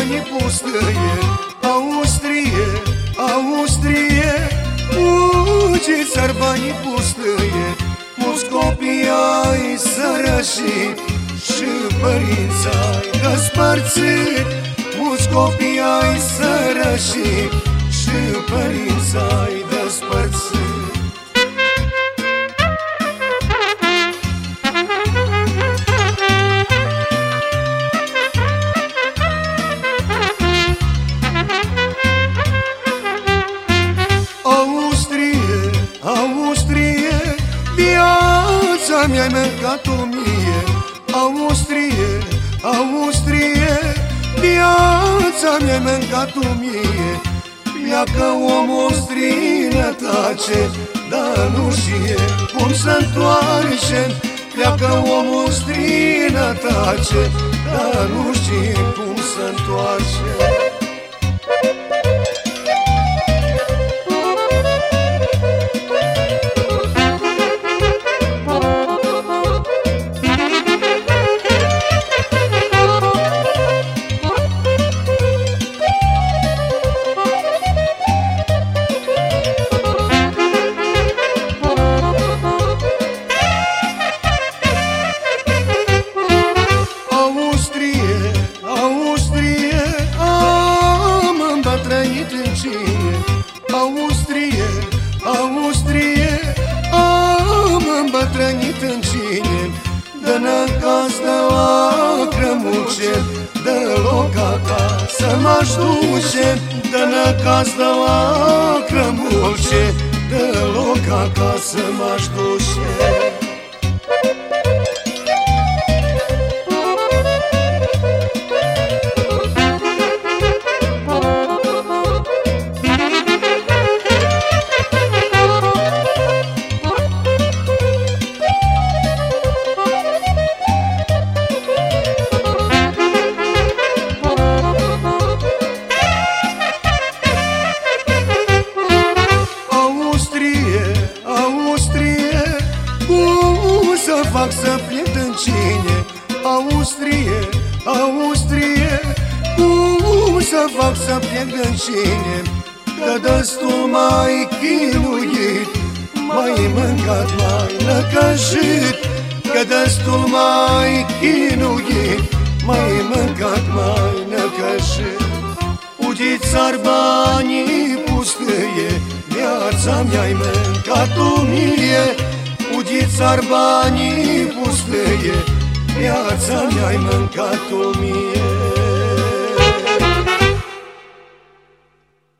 țar banii pustăie Austrie, Austrie. Uge țar banii pustăie Mulți copii ai sărășit Și părinți ai despărțit Mulți copii ai sărășit Și părinți ai despărțit Viața mi-ai mâncat-o mie Austrie, Austrie Viața mi-ai mâncat-o mie Pleacă omul străinătace Dar nu știe cum să întoarce Pleacă omul străinătace Dar nu știe cum să întoarce cine Austrie, Austrie Am îmbătrânit în cine. Dă năcaz de lacrimuce Dă loc acasă m-aș duce Dă năcaz de lacrimuce Dă loc acasă m-aș duce fac să plec în cine? Austrie, Austrie. Cum să fac să plec în cine? Că destul mai chinuit Mai mâncat, mai năcășit Că destul mai chinuit Mai mâncat, mai năcășit Ugiți-ar banii pustâie Viața mi-ai mâncat-o mie Ugiți-ar banii pustăie Viața mi-ai mâncat-o mie